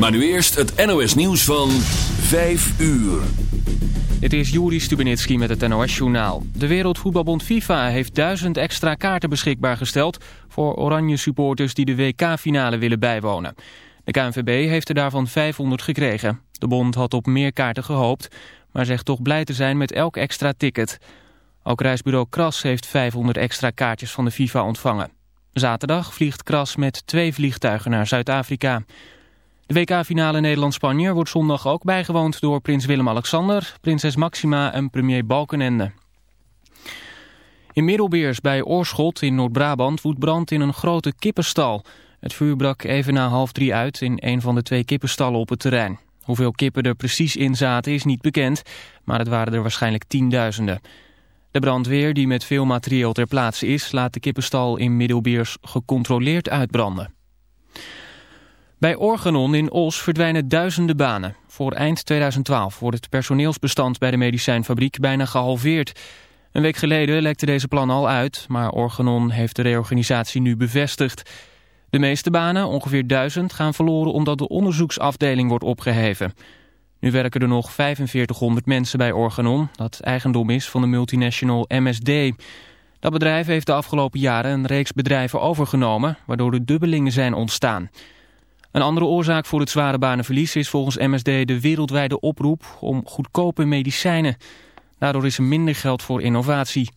Maar nu eerst het NOS nieuws van 5 uur. Het is Juri Stubenitski met het NOS-journaal. De Wereldvoetbalbond FIFA heeft duizend extra kaarten beschikbaar gesteld... voor oranje supporters die de WK-finale willen bijwonen. De KNVB heeft er daarvan 500 gekregen. De bond had op meer kaarten gehoopt... maar zegt toch blij te zijn met elk extra ticket. Ook reisbureau Kras heeft 500 extra kaartjes van de FIFA ontvangen. Zaterdag vliegt Kras met twee vliegtuigen naar Zuid-Afrika... De WK-finale Nederland-Spanje wordt zondag ook bijgewoond door prins Willem-Alexander, prinses Maxima en premier Balkenende. In Middelbeers bij Oorschot in Noord-Brabant woedt brand in een grote kippenstal. Het vuur brak even na half drie uit in een van de twee kippenstallen op het terrein. Hoeveel kippen er precies in zaten is niet bekend, maar het waren er waarschijnlijk tienduizenden. De brandweer, die met veel materieel ter plaatse is, laat de kippenstal in Middelbeers gecontroleerd uitbranden. Bij Organon in Os verdwijnen duizenden banen. Voor eind 2012 wordt het personeelsbestand bij de medicijnfabriek bijna gehalveerd. Een week geleden lekte deze plan al uit, maar Organon heeft de reorganisatie nu bevestigd. De meeste banen, ongeveer duizend, gaan verloren omdat de onderzoeksafdeling wordt opgeheven. Nu werken er nog 4500 mensen bij Organon, dat eigendom is van de multinational MSD. Dat bedrijf heeft de afgelopen jaren een reeks bedrijven overgenomen, waardoor de dubbelingen zijn ontstaan. Een andere oorzaak voor het zware banenverlies is volgens MSD de wereldwijde oproep om goedkope medicijnen. Daardoor is er minder geld voor innovatie.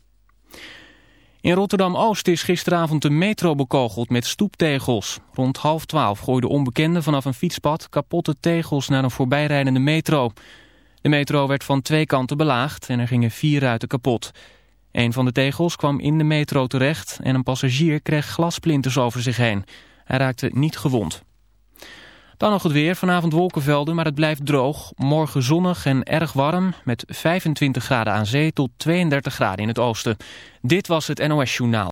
In Rotterdam-Oost is gisteravond de metro bekogeld met stoeptegels. Rond half twaalf gooiden onbekenden vanaf een fietspad kapotte tegels naar een voorbijrijdende metro. De metro werd van twee kanten belaagd en er gingen vier ruiten kapot. Een van de tegels kwam in de metro terecht en een passagier kreeg glasplinters over zich heen. Hij raakte niet gewond. Dan nog het weer. Vanavond wolkenvelden, maar het blijft droog. Morgen zonnig en erg warm met 25 graden aan zee tot 32 graden in het oosten. Dit was het NOS Journaal.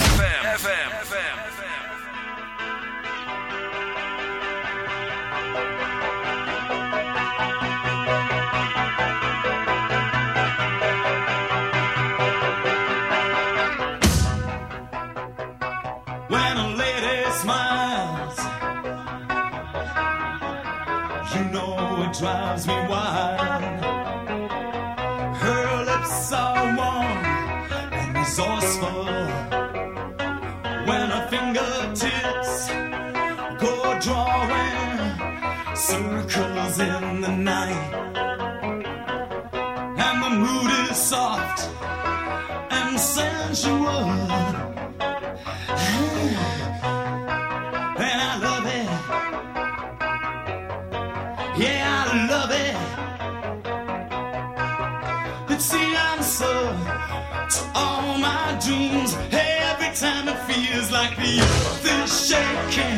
all my dreams. Every time it feels like the earth is shaking,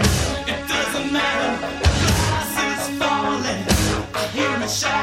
it doesn't matter. The glass is falling. I hear it shout.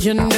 You know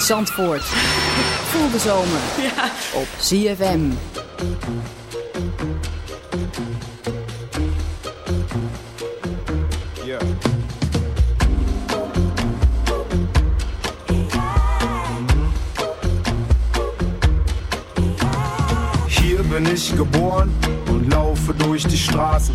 Zandvoort. Voel de zomer op ZFM. Ja. Hier bin ich geboren und laufe durch die Straßen.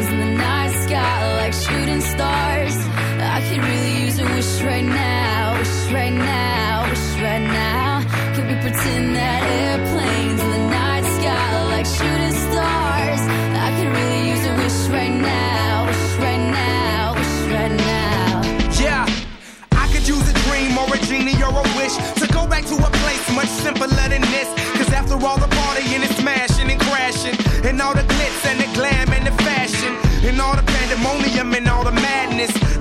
like shooting stars? I could really use a wish right now, wish right now, wish right now. Can we pretend that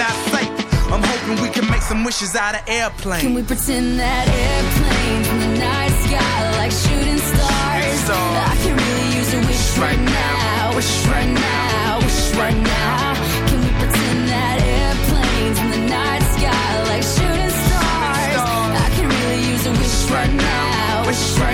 I say, I'm hoping we can make some wishes out of airplanes. Can we pretend that airplanes in the night sky like shooting stars? stars. I can really use a wish right now, wish right now, wish right now. Can we pretend that airplanes in the night sky like shooting stars? I can really use a wish right now, wish right now,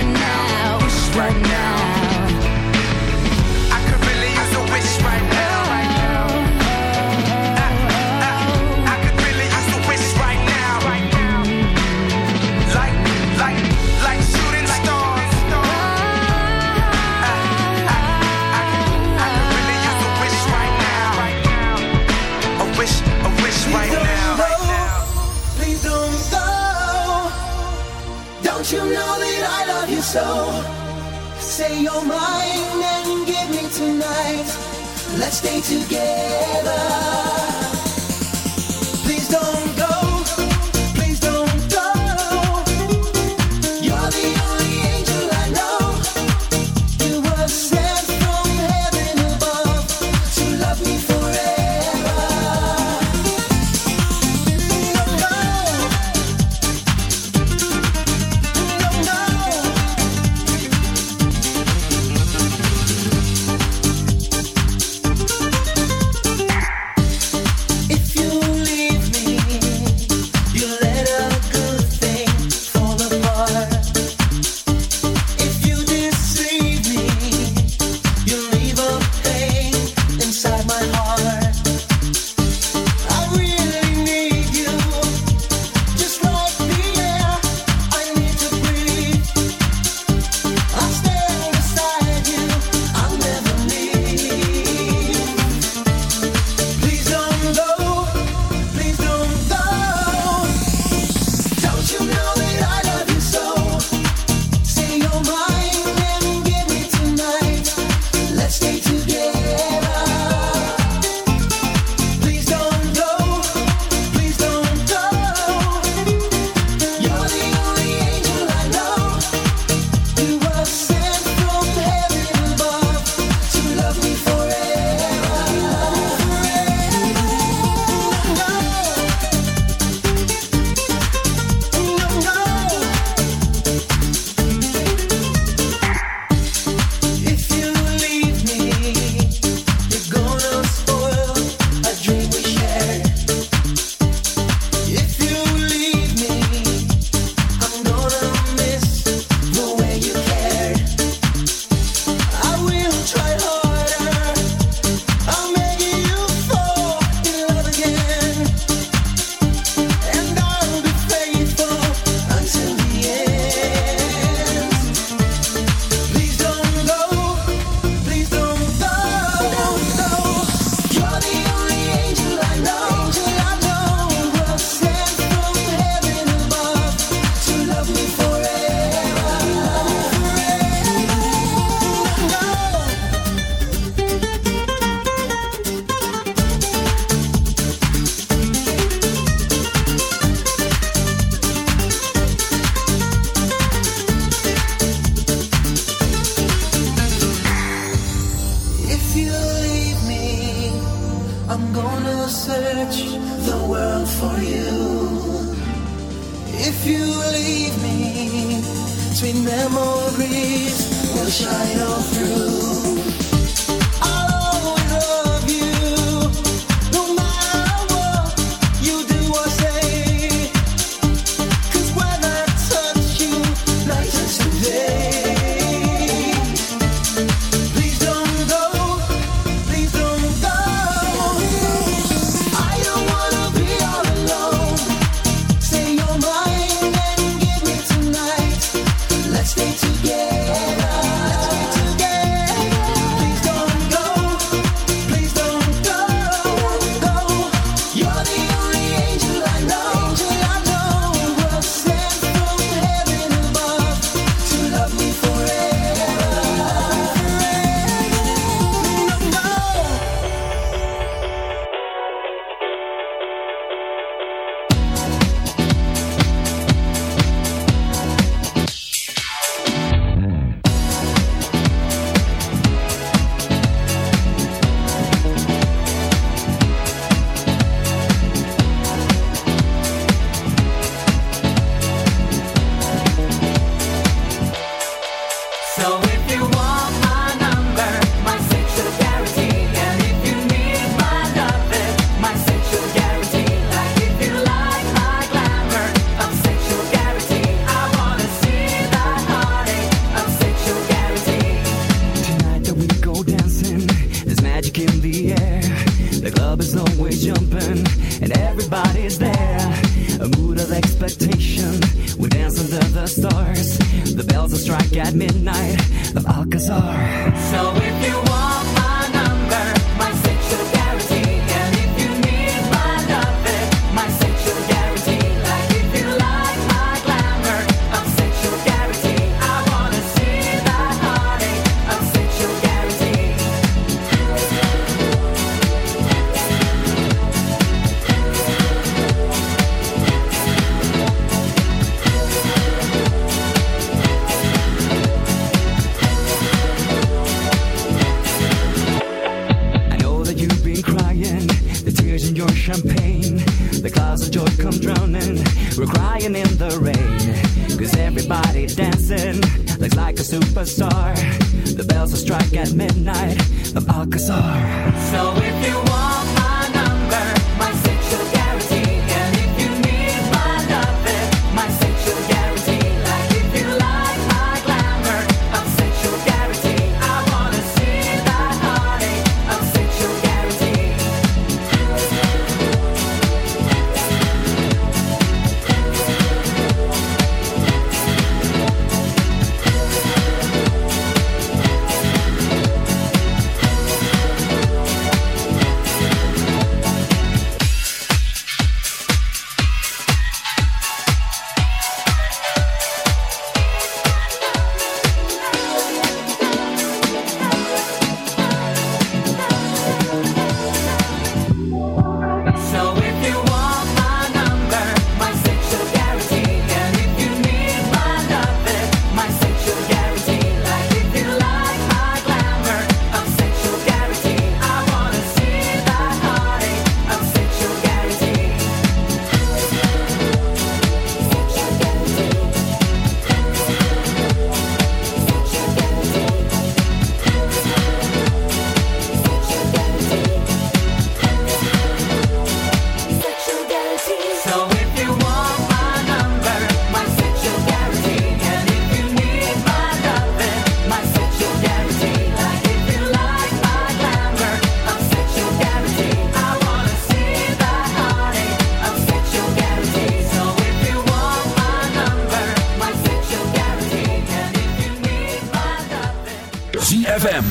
you know that I love you so? Say you're mine and give me tonight. Let's stay together. midnight.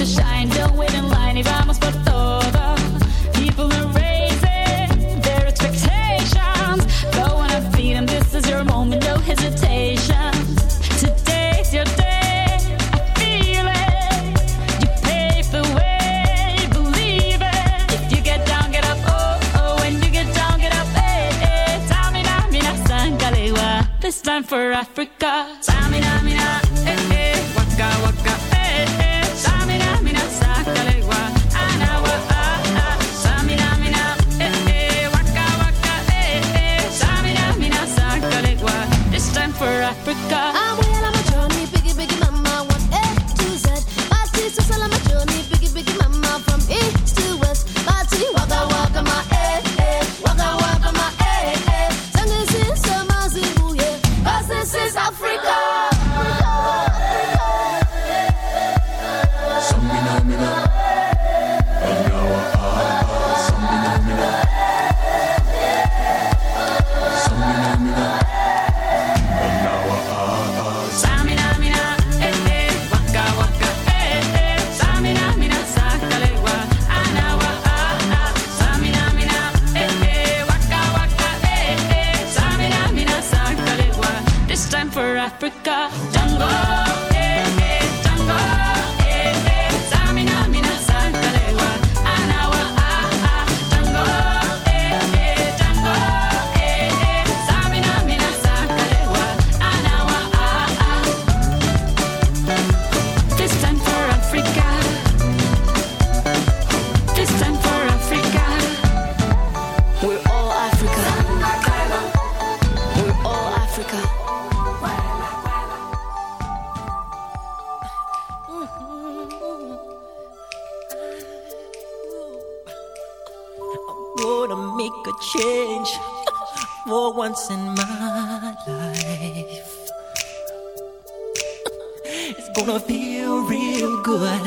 to shine. Don't wait in line y vamos por todo. People are raising their expectations. Go on and feed them. This is your moment, no hesitation. Today's your day. This time for Africa for once in my life. It's gonna feel real good.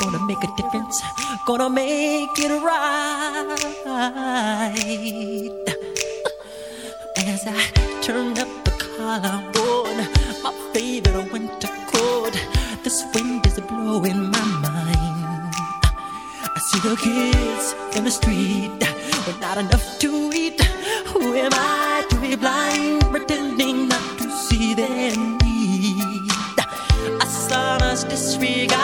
Gonna make a difference. Gonna make it right. As I turn up the collarbone, my favorite winter coat. This wind is blowing my mind. I see the kids in the street, but not enough to eat. Who am I? blind, pretending not to see their need. I saw us disregard.